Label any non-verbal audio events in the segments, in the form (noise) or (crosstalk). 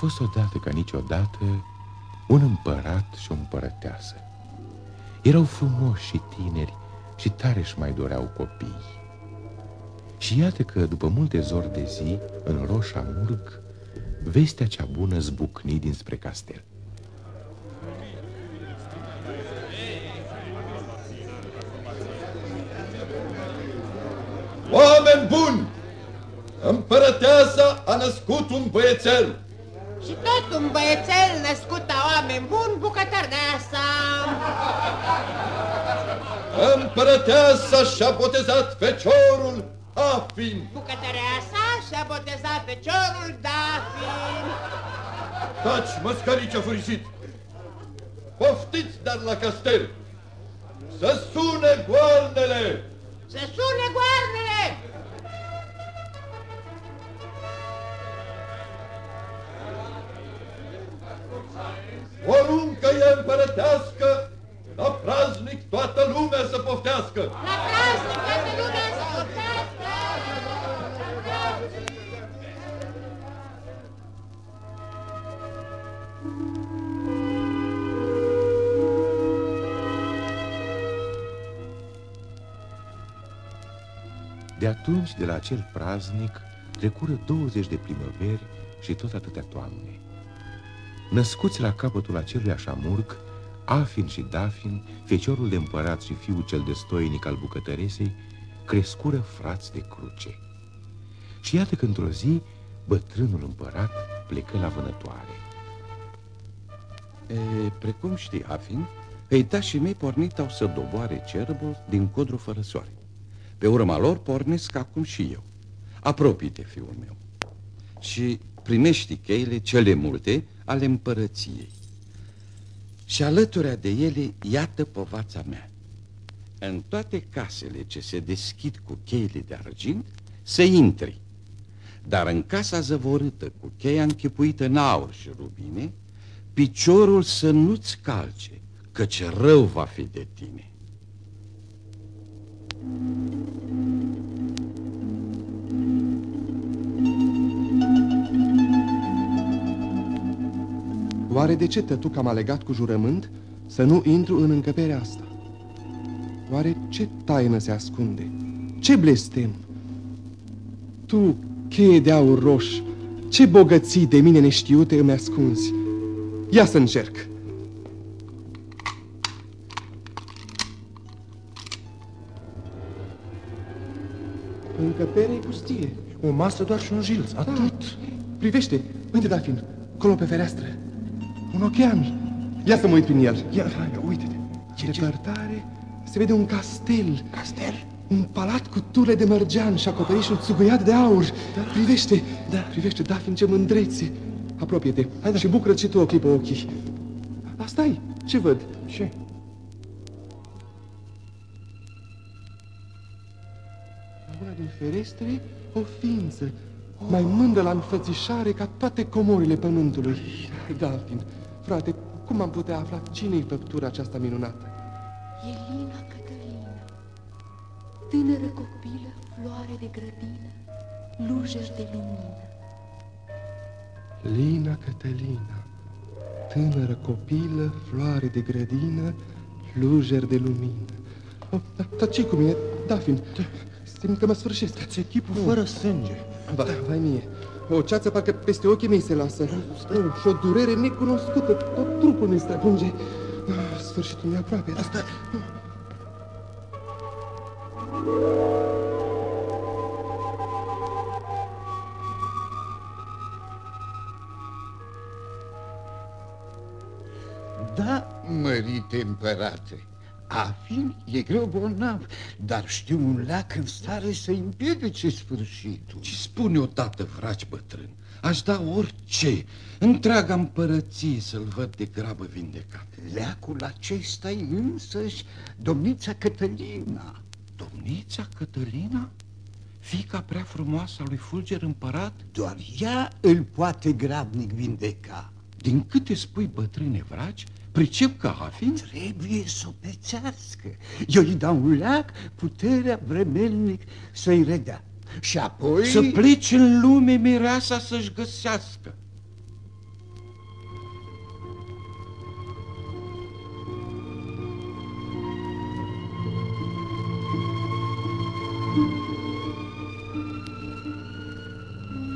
A fost odată ca niciodată un împărat și o împărăteasă. Erau frumoși și tineri și tare își mai doreau copii. Și iată că, după multe zori de zi, în Roșa Murg, vestea cea bună zbucni dinspre castel. Oameni buni! Împărăteasa a născut un băiețel. Și tot un băiețel născut a oameni buni, bucătărneasa. Împărăteasa și-a botezat feciorul Afin. Bucătăreasa și-a botezat feciorul Dafin. Taci, măscărice furisit! Poftiți dar la castel! Să sune goarnele! Să sune goarnele! Poruncă e împărătească, la praznic toată lumea să poftească! La praznic toată lumea să poftească! De atunci, de la acel praznic, trecură 20 de primăveri și tot atâtea toamne. Născuți la capătul acelui așamurg, Afin și Dafin, feciorul de împărat și fiul cel de stoinic al bucătăresei, crescură frați de cruce. Și iată că într-o zi, bătrânul împărat plecă la vânătoare. E, precum știi, Afin, peitașii mei pornit au să doboare cerbul din codru fără soare. Pe urma lor pornesc acum și eu. Apropii-te, fiul meu, și primești cheile cele multe ale împărăției. Și alăturea de ele, iată povața mea. În toate casele ce se deschid cu cheile de argint, să intri. Dar în casa zăvorâtă, cu cheia închipuită în aur și rubine, piciorul să nu-ți calce, căci rău va fi de tine. Oare de ce tătuc am alegat cu jurământ să nu intru în încăperea asta? Oare ce taină se ascunde? Ce blestem? Tu, cheie de aur roș, ce bogății de mine neștiute îmi ascunzi? Ia să încerc! Încăpere pustie. O masă doar și un jilț, atât. Ah, privește, uite, Dafin, colo pe fereastră. Un ochean. Ia să mă uit prin el. Ia, hai, uite-te. Ce, Depărtare se vede un castel. Castel? Un palat cu tule de mărgean și acoperișul țuguiat de aur. Da. Privește, da. privește, Dafin, ce mândrețe. Apropie-te da. și bucură și tu o clipă ochii. asta -i. ce văd? Ce? La una din ferestre, o ființă, oh. mai mândră la înfățișare ca toate comorile pământului. Dalfin, frate, cum am putea afla cine-i făptura aceasta minunată? Elina Cătălina, tânără copilă, floare de grădină, lujer de lumină. Lina Cătălina, tânără copilă, floare de grădină, lujer de lumină. Oh, dar da, ce cu mine, Dafin? Simt că mă sfârșesc. Ți chipul oh. fără sânge. Ba, vai mie. O ceață parcă peste ochii mei se lasă. Oh, și o durere necunoscută. Tot trupul mi străpunge. Oh, sfârșitul mi aproape. Asta... Da, mărite împărate, Afin e greu bolnav, dar știu un lac în stare să împiedice sfârșitul. Ce spune odată, vraci bătrân? Aș da orice, întreaga împărăție să-l văd de grabă vindecat. Leacul acesta e însăși domnița Cătălina. Domnița Cătălina? Fica prea frumoasă a lui Fulger împărat? Doar ea îl poate grabnic vindeca. Din câte spui bătrâne vraci, Pricep ca Hafin? Trebuie să o pecească. Eu îi dau un leac, puterea vremelnic să-i redea. Și apoi... Să plece în lume mireasa să-și găsească.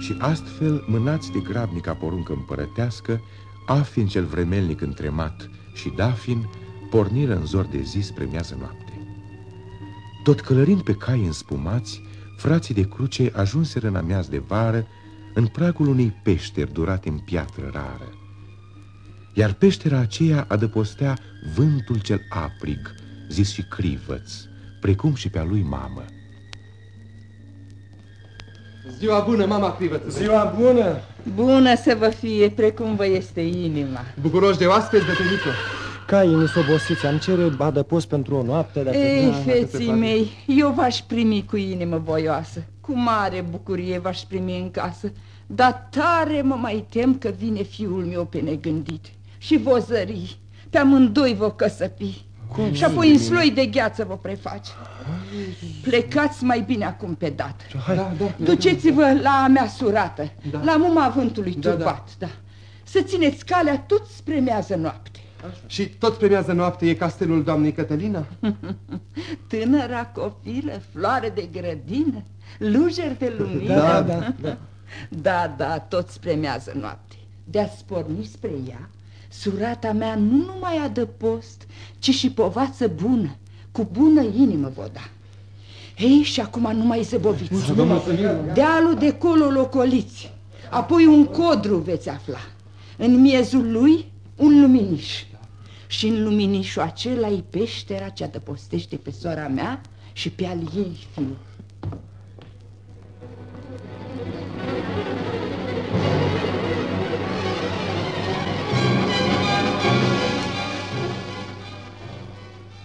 Și astfel, mânați de grabnica poruncă împărătească, Afin cel vremelnic întremat și Dafin porniră în zor de zi spre miază noapte. Tot călărind pe cai înspumați, frații de cruce ajunseră în amiaz de vară în pragul unei peșteri durate în piatră rară. Iar peștera aceea adăpostea vântul cel aprig, zis și crivăț, precum și pe a lui mamă. Ziua bună, mama Crivăță! Ziua bună! Bună să vă fie, precum vă este inima. Bucuroși de oaspeți, bătănică! Caii nu s-obosiți, am cere adăpost pentru o noapte dacă... Ei, da, feții mei, eu v-aș primi cu inimă voioasă. Cu mare bucurie v-aș primi în casă. Dar tare mă mai tem că vine fiul meu pe negândit. Și vă zări, pe amândoi vă căsăpi. Cum și apoi în sloi de gheață vă preface. Plecați mai bine acum pe dată. Da, da, da, Duceți-vă la a mea surată, da. la muma vântului da, turbat, da. da. Să țineți calea tot spre mează noapte. Și tot spre mează noapte e castelul doamnei Cătălina? (laughs) Tânăra copilă, floare de grădină, lujer de lumină. Da, da, da. Da, da, tot spre mează noapte. De-ați porni spre ea, surata mea nu numai adăpost, ci și povață bună, cu bună inimă vă da. Ei, și acum nu mai zăboviți. Dealul de colo locoliți, apoi un codru veți afla. În miezul lui un luminiș. Și în luminișul acela e peștera ce adăpostește pe sora mea și pe al ei fiu.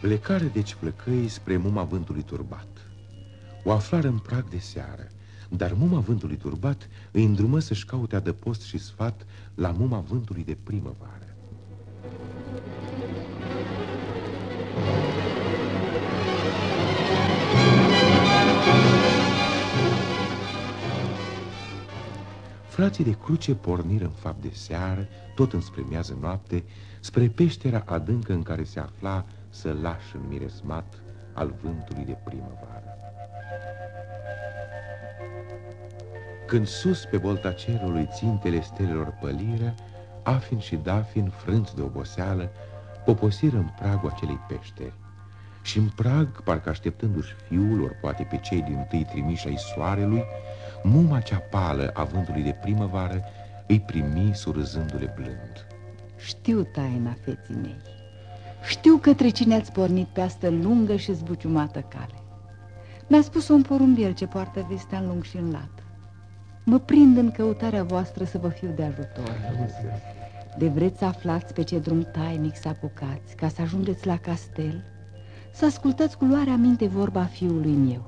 Plecare deci plăcăi spre muma vântului turbat. O aflară în prag de seară, dar muma vântului turbat îi îndrumă să-și caute adăpost și sfat la muma vântului de primăvară. Frații de cruce porniră în fapt de seară, tot înspre miază noapte, spre peștera adâncă în care se afla sălaș în miresmat al vântului de primăvară. Când sus pe bolta cerului țintele stelelor păliră, Afin și Dafin, frânți de oboseală, poposiră în pragul acelei peșteri. Și în prag, parcă așteptându-și fiul, ori poate pe cei din tâi trimiși ai soarelui, muma cea pală a vântului de primăvară îi primi surâzându-le blând. Știu taina feții mei. Știu către cine ați pornit pe asta lungă și zbuciumată cale. Mi-a spus un porumbiel ce poartă vestea în lung și în lat. Mă prind în căutarea voastră să vă fiu de ajutor. De vreți să aflați pe ce drum tainic să apucați, ca să ajungeți la castel, să ascultați cu luarea minte vorba fiului meu.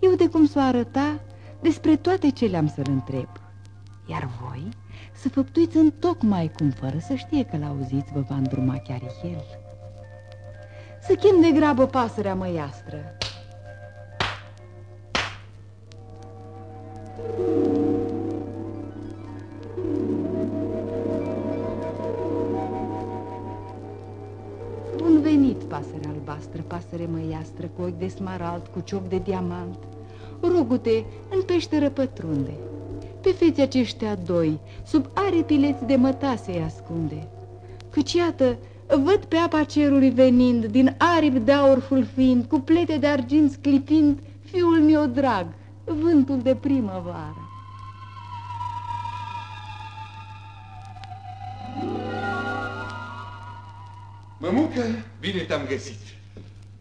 Eu de cum s-o arăta, despre toate ce le-am să-l întreb. Iar voi să făptuiți în tocmai cum, fără să știe că l-auziți, vă va îndruma chiar el. Să chem de grabă pasărea măiastră. Bun venit, pasăre albastră, pasăre măiastră, cu ochi de smarald, cu cioc de diamant. Rugute, în peșteră pătrunde. Pe feții aceștia doi, sub aripileți de mătase îi ascunde. Căci iată, văd pe apa cerului venind, din aripi de aur fulfind, cu plete de argint sclipind, fiul meu drag, vântul de primăvară. Mămucă, bine te-am găsit.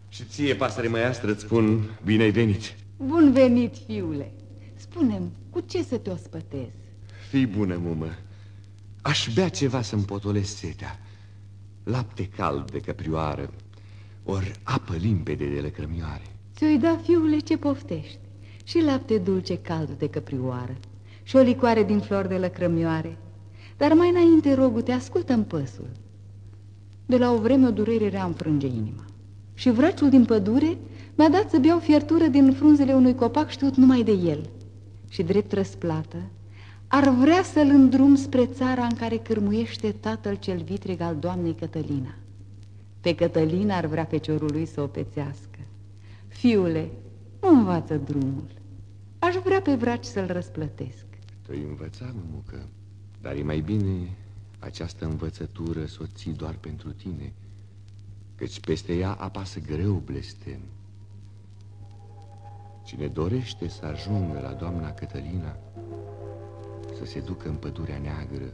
Și ție, pasăre măiastră, îți spun bine ai venit. Bun venit, fiule. Spunem, cu ce să te ospătez? Fii bună, mumă. Aș bea ceva să-mi potolesc setea. Lapte cald de căprioară, ori apă limpede de lăcrămioare. Ți-o-i da, fiule, ce poftești. Și lapte dulce cald de căprioară și o licoare din flori de lăcrămioare. Dar mai înainte, rogu, te ascultă păsul. De la o vreme o durere rea frânge inima. Și vrăciul din pădure mi-a dat să beau fiertură din frunzele unui copac știut numai de el. Și drept răsplată, ar vrea să-l îndrum spre țara în care cârmuiește tatăl cel vitreg al doamnei Cătălina. Pe Cătălina ar vrea feciorul lui să o pețească. Fiule, nu învață drumul. Aș vrea pe vraci să-l răsplătesc. Te-ai învățat, mămucă, dar e mai bine această învățătură să o ții doar pentru tine, căci peste ea apasă greu blestem. Cine dorește să ajungă la doamna Cătălina, să se ducă în pădurea neagră,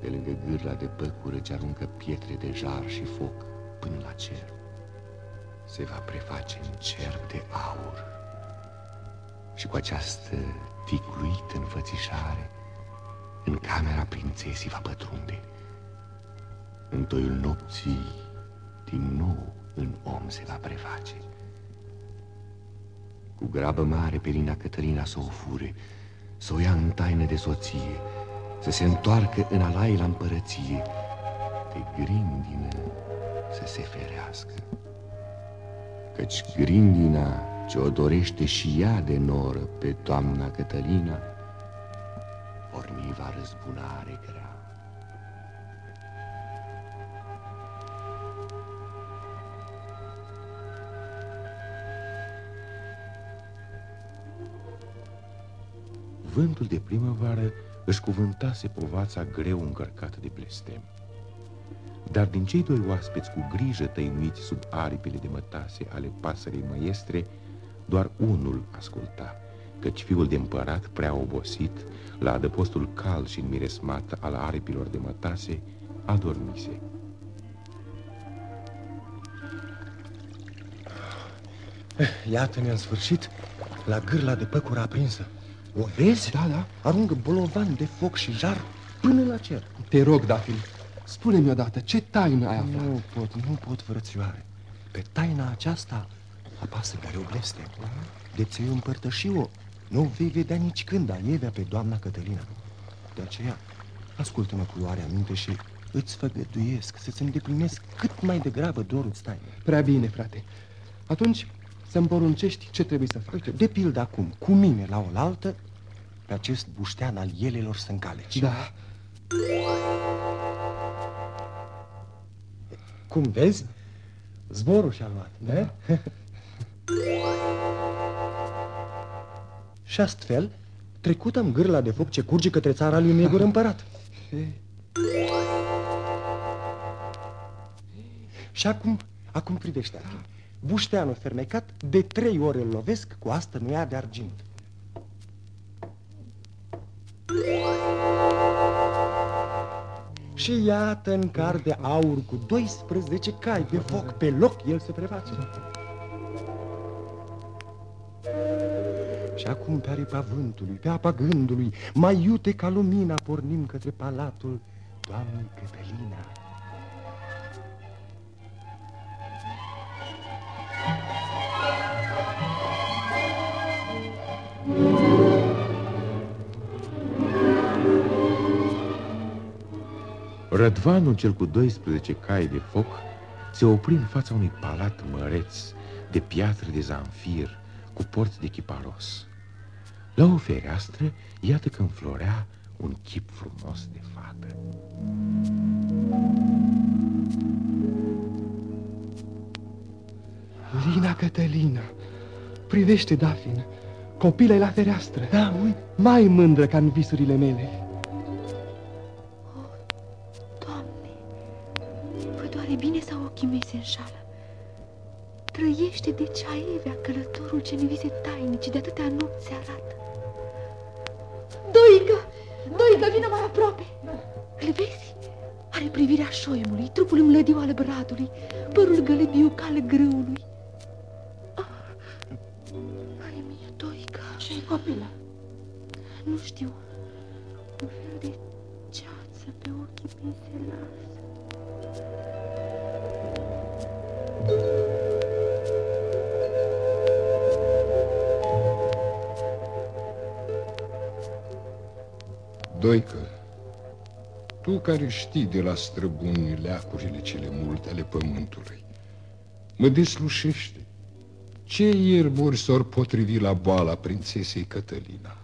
de lângă gârla de păcură ce aruncă pietre de jar și foc până la cer, se va preface în cer de aur. Și cu această ticluită înfățișare, în camera prințesii va pătrunde. În toiul nopții, din nou în om se va preface. Cu grabă mare pe Lina Cătălina să o fure, să o ia în taină de soție, să se întoarcă în alai la împărăție, de grindină să se ferească. Căci grindina ce o dorește și ea de noră pe doamna Cătălina, porni va răzbunare grea. Vântul de primăvară își cuvântase povața greu încărcată de blestem. Dar din cei doi oaspeți cu grijă tăinuiți sub aripile de mătase ale pasării măiestre, doar unul asculta, căci fiul de împărat, prea obosit, la adăpostul cald și înmiresmat al aripilor de mătase, adormise. Iată-ne în sfârșit la gârla de păcură aprinsă. O vezi? Da, da. Aruncă bolovan de foc și jar până la cer. Te rog, Dafil, spune-mi odată, ce taină ai aflat? Nu pot, nu pot, frățioare. Pe taina aceasta apasă greu blestem. De ți-ai împărtăși-o, nu vei vedea nici când a Evea pe doamna Cătălina. De aceea, ascultă-mă cu luarea minte și îți făgăduiesc să-ți îndeplinesc cât mai degrabă dorul taine. Prea bine, frate. Atunci să-mi poruncești ce trebuie să fac. Uite, de pildă acum, cu mine la oaltă, pe acest buștean al ielelor să încaleci. Da. Cum vezi, zborul și-a luat, da? și astfel, trecută-mi gârla de foc ce curge către țara lui Negur împărat. și acum, acum privește acum. Bușteanul fermecat, de trei ori îl lovesc cu asta nu de argint. Și iată în car de aur cu 12 cai de foc pe loc, el se preface. Și acum pe aripa vântului, pe apa gândului, mai iute ca lumina pornim către palatul Doamnei Cătălina. Rădvanul cel cu 12 cai de foc se opri în fața unui palat măreț de piatră de zanfir cu porți de chiparos. La o fereastră, iată că înflorea un chip frumos de fată. Lina Cătălina, privește, Dafin, copila la fereastră. Da, uite. Mai mândră ca în visurile mele. Ochii mei se înșală? Trăiește de Ceaevea, călătorul ce ne vise tainici de atâtea nopți se arată. Doică! Doică, vină mai aproape! Îl vezi? Are privirea șoimului, trupul mlădiu al bradului, părul gălebiu cal grâului. Oh, ai mie, Doică! Ce-i copilă? Nu știu. Un fel de ceață pe ochii mei se lasă. Doică, tu care știi de la străbuni leacurile cele multe ale pământului, mă deslușește. Ce ierburi s-or potrivi la boala prințesei Cătălina?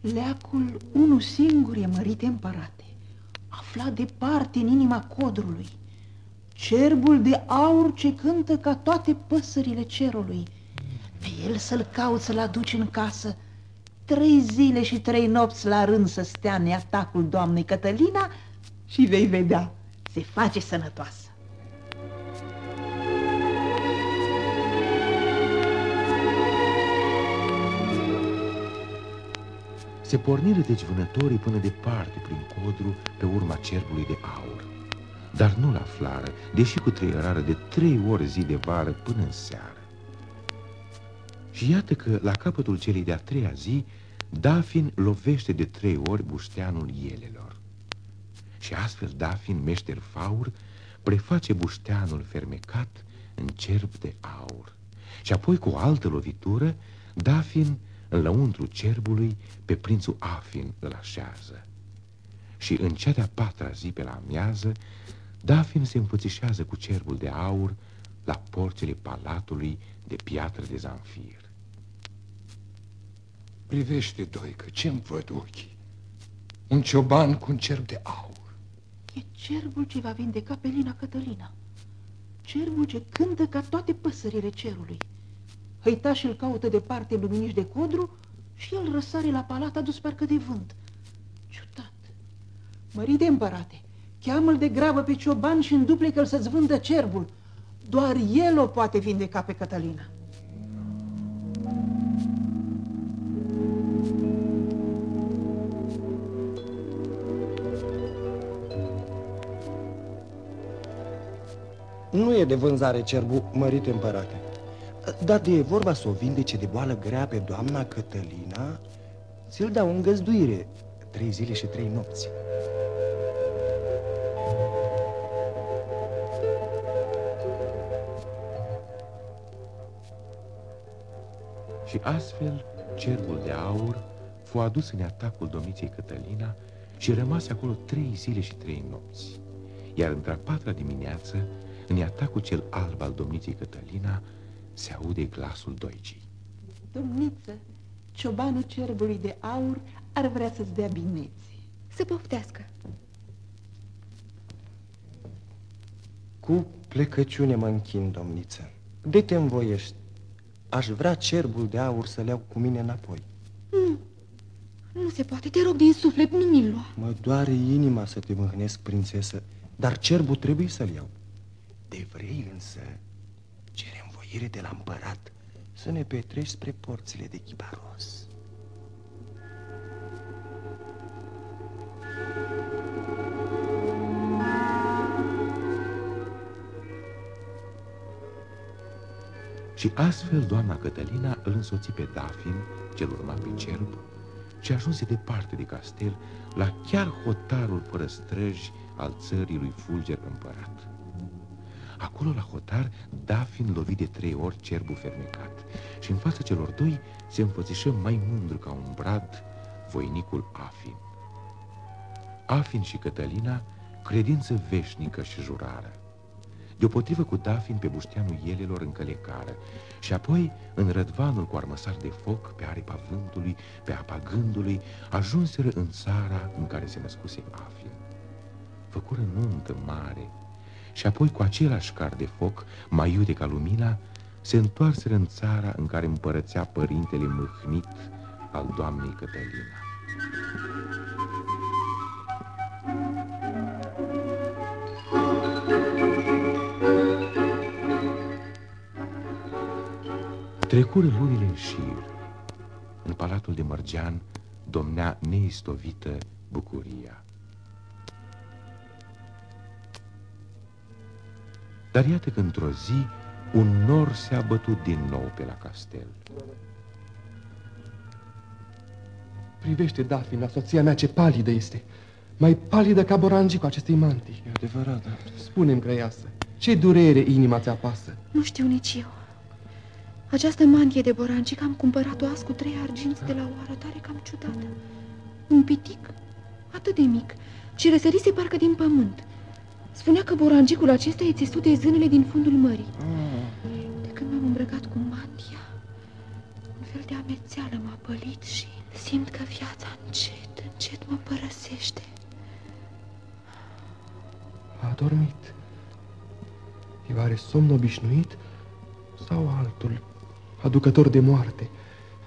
Leacul unul singur e mărit împărate, aflat departe în inima codrului. Cerbul de aur ce cântă ca toate păsările cerului. Pe el să-l cauți să-l aduci în casă, trei zile și trei nopți la rând să stea în atacul doamnei Cătălina și vei vedea, se face sănătoasă. Se porniră deci vânătorii până departe prin codru pe urma cerbului de aur. Dar nu-l aflară, deși cu treierară de trei ori zi de vară până în seară. Și iată că, la capătul celei de-a treia zi, Dafin lovește de trei ori bușteanul ielelor. Și astfel Dafin, meșter faur, preface bușteanul fermecat în cerb de aur. Și apoi, cu o altă lovitură, Dafin în lăuntru cerbului, pe prințul Afin îl așează. Și în cea de-a patra zi pe la amiază, Dafin se înfățișează cu cerbul de aur la porțile palatului de piatră de zanfir. Privește, Doică, ce-mi văd ochii? Un cioban cu un cerb de aur. E cerbul ce va vindeca pe Lina Cătălina. Cerbul ce cântă ca toate păsările cerului. Hăitașii îl caută departe luminiși de codru și el răsare la palat adus parcă de vânt. Ciudat! Mării de împărate, cheamă-l de grabă pe cioban și înduplecă-l să-ți vândă cerbul. Doar el o poate vindeca pe Cătălina. Nu e de vânzare cerbul, mărite împărate. Dar de e vorba să o vindece de boală grea pe doamna Cătălina, ți-l dau în găzduire trei zile și trei nopți. Și astfel cerbul de aur fu adus în atacul domniției Cătălina și rămase acolo trei zile și trei nopți. Iar într-a patra dimineață, în atacul cel alb al domniției Cătălina, se aude glasul Doicii. Domniță, ciobanul cerbului de aur ar vrea să-ți dea bineți. Să poftească. Cu plecăciune mă închin, domniță. De te învoiești? Aș vrea cerbul de aur să-l iau cu mine înapoi. Nu, nu se poate, te rog din suflet, nu mi-l lua. Mă doare inima să te mâhnesc, prințesă, dar cerbul trebuie să-l iau. De vrei însă, cerem voire de la împărat să ne petreci spre porțile de Chibaros. Și astfel doamna Cătălina îl însoți pe Dafin, cel urma pe cerb, și ajunse departe de castel, la chiar hotarul fără străji al țării lui Fulger împărat. Acolo, la hotar, Dafin lovi de trei ori cerbul fermecat și în fața celor doi se înfățișă mai mândru ca un brad voinicul Afin. Afin și Cătălina, credință veșnică și jurară. Deopotrivă cu Dafin pe bușteanul ielelor în călecară și apoi în rădvanul cu armăsar de foc pe aripa vântului, pe apa gândului, ajunseră în țara în care se născuse Afin. Făcură nuntă mare și apoi cu același car de foc, mai iude ca lumina, se întoarseră în țara în care împărățea părintele mâhnit al doamnei Cătălina. Trecură lunile în șir. În palatul de Mărgean domnea neistovită bucuria. Dar iată că într-o zi un nor se-a bătut din nou pe la castel. Privește, Dafina, soția mea, ce palidă este. Mai palidă ca borangii cu acestei mantii. E adevărat, da. Spune-mi, grăiasă, ce durere inima ți apasă? Nu știu nici eu. Această mantie de borancic am cumpărat-o azi cu trei arginți de la o arătare cam ciudată. Un pitic, atât de mic, și răsărise parcă din pământ. Spunea că borancicul acesta e țesut de zânele din fundul mării. De când m-am îmbrăcat cu mantia, un fel de amețeală m-a pălit și simt că viața încet, încet mă părăsește. A dormit. E oare somn obișnuit sau altul, aducător de moarte?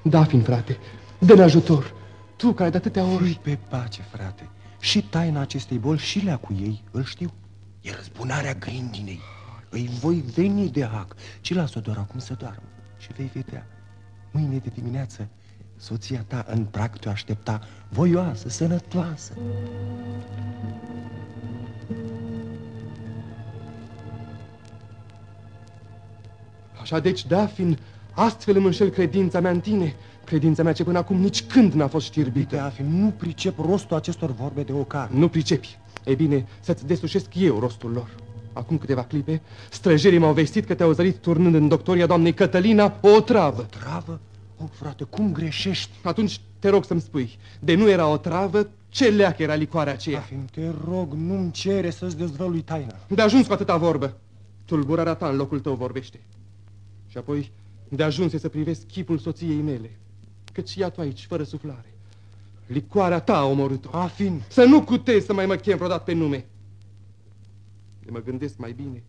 Dafin, frate, Dă-ne ajutor! Tu care de atâtea ori... Fii pe pace, frate. Și taina acestei boli și lea cu ei, îl știu. E răzbunarea grindinei. Îi voi veni de hac, ci las-o doar acum să doarmă. Și vei vedea, mâine de dimineață, soția ta în prag te aștepta, voioasă, sănătoasă. Așa deci, Dafin, astfel îmi înșel credința mea în tine, credința mea ce până acum nici când n-a fost știrbită. Dafin, nu pricep rostul acestor vorbe de ocar. Nu pricepi. Ei bine, să-ți deslușesc eu rostul lor. Acum câteva clipe, străjerii m-au vestit că te-au zărit turnând în doctoria doamnei Cătălina o travă. O travă? O, frate, cum greșești? Atunci te rog să-mi spui, de nu era o travă, ce leacă era licoarea aceea? Afin, te rog, nu-mi cere să-ți dezvălui taina. De ajuns cu atâta vorbă. Tulburarea ta în locul tău vorbește. Și apoi, de ajuns să privesc chipul soției mele, căci ea tu aici, fără suflare. Licoarea ta a omorât-o. Afin. Să nu cutezi să mai mă chem vreodată pe nume. De mă gândesc mai bine,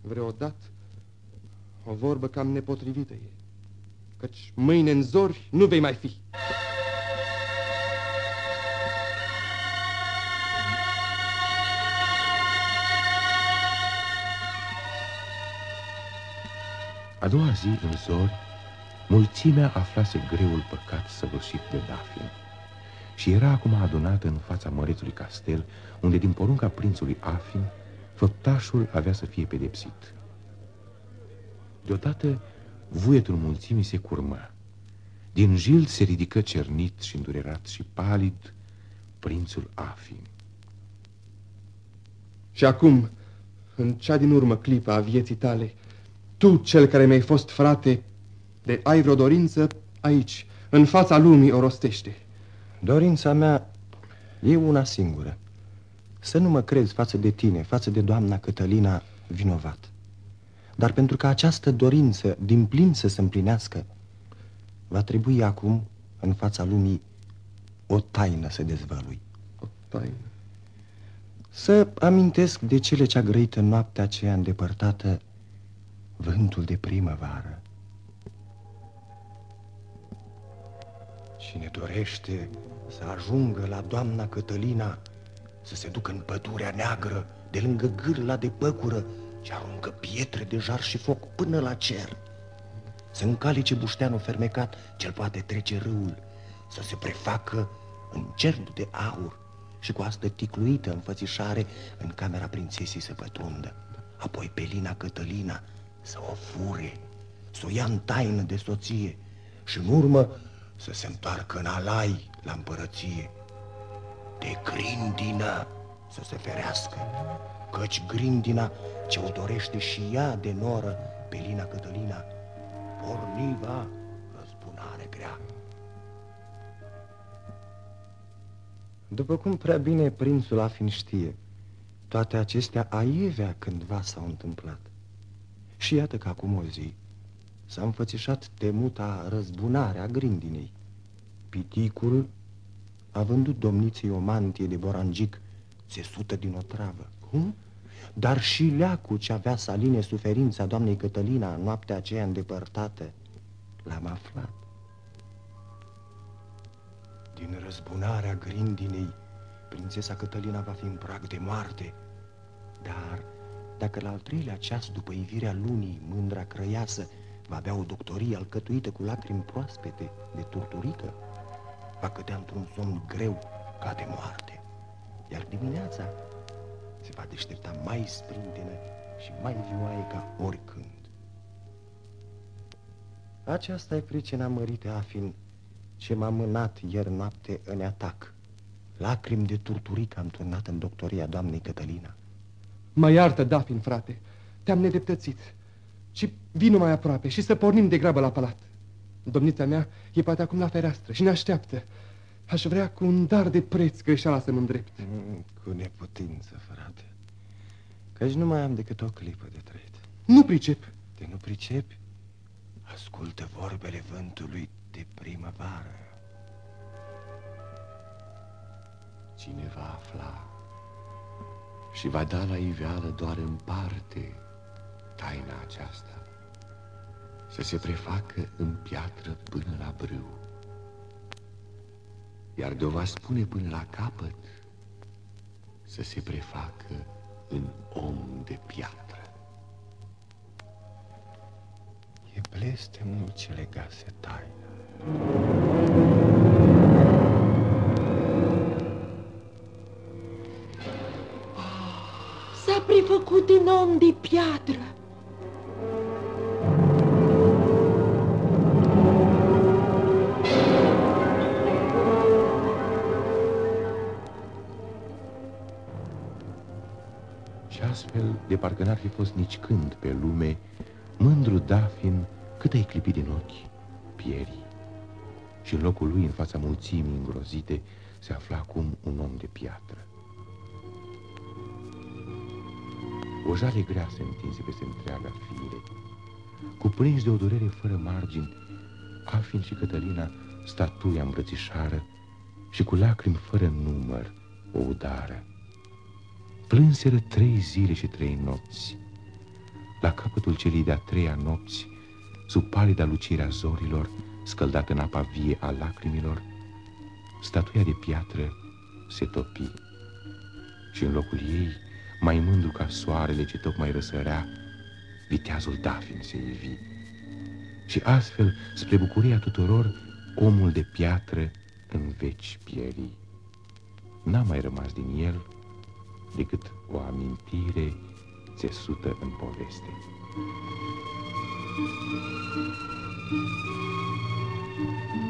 vreodată, o vorbă cam nepotrivită e, căci mâine în zori nu vei mai fi. A doua zi, în zori, mulțimea aflase greul păcat săvârșit de Dafin și era acum adunată în fața mărețului castel, unde din porunca prințului Afin, făptașul avea să fie pedepsit. Deodată, vuietul mulțimii se curma. Din jild se ridică cernit și îndurerat și palid prințul Afin. Și acum, în cea din urmă clipă a vieții tale, tu, cel care mi-ai fost frate, de ai vreo dorință, aici, în fața lumii o rostește. Dorința mea e una singură. Să nu mă crezi față de tine, față de doamna Cătălina, vinovat. Dar pentru că această dorință din plin să se împlinească, va trebui acum, în fața lumii, o taină să dezvălui. O taină? Să amintesc de cele ce-a grăit în noaptea aceea îndepărtată vântul de primăvară. Cine dorește să ajungă la doamna Cătălina, să se ducă în pădurea neagră, de lângă gârla de păcură, și aruncă pietre de jar și foc până la cer. Să încalice bușteanul fermecat, cel poate trece râul, să se prefacă în cerul de aur și cu asta ticluită înfățișare în camera prințesei să pătrundă. Apoi pe Lina Cătălina să o fure, să o ia în taină de soție și în urmă să se întoarcă în alai la împărăție. De grindină să se ferească, căci grindina ce o dorește și ea de noră pe Lina Cătălina, porniva răzbunare grea. După cum prea bine prințul Afin știe, toate acestea aievea cândva s-au întâmplat. Și iată că acum o zi s-a înfățișat temuta răzbunare a grindinei. Piticul a vândut domniței o mantie de borangic țesută din o travă. Cum? Dar și leacul ce avea să aline suferința doamnei Cătălina în noaptea aceea îndepărtată, l-am aflat. Din răzbunarea grindinei, prințesa Cătălina va fi în prag de moarte, dar dacă la al treilea ceas după ivirea lunii, mândra crăiasă va avea o doctorie alcătuită cu lacrimi proaspete de turturică, va cădea într-un somn greu ca de moarte. Iar dimineața se va deștepta mai sprintenă și mai vioaie ca oricând. Aceasta e pricina mărită afin ce m-a mânat ieri noapte în atac. Lacrimi de turturică am turnat în doctoria doamnei Cătălina. Mă iartă, Dafin, frate. Te-am nedeptățit. Și vino mai aproape și să pornim de grabă la palat. Domnița mea e poate acum la fereastră și ne așteaptă. Aș vrea cu un dar de preț greșeala să-mi îndrept. Mm, cu neputință, frate. Căci nu mai am decât o clipă de trăit. Nu pricep. De nu pricepi? Ascultă vorbele vântului de primăvară. Cine va afla și va da la iveală doar în parte taina aceasta, să se prefacă în piatră până la brâu. Iar de-o va spune până la capăt să se prefacă în om de piatră. E blestemul ce legase taina. Prefăcut în om de piatră. Și astfel, de parcă n-ar fi fost nici când pe lume, mândru Dafin, cât ai clipit din ochi, pieri. Și în locul lui, în fața mulțimii îngrozite, se afla acum un om de piatră. O jale grea se întinse peste întreaga fire. Cuprinși de o durere fără margini, Afin și Cătălina statuia îmbrățișară și cu lacrimi fără număr o udară. Plânseră trei zile și trei nopți. La capătul celei de-a treia nopți, sub palida lucirea zorilor, scăldată în apa vie a lacrimilor, statuia de piatră se topi. Și în locul ei, mai mândru ca soarele ce tocmai răsărea, viteazul Dafin se ivi. Și astfel, spre bucuria tuturor, omul de piatră în veci pieri. N-a mai rămas din el decât o amintire țesută în poveste. Thank you.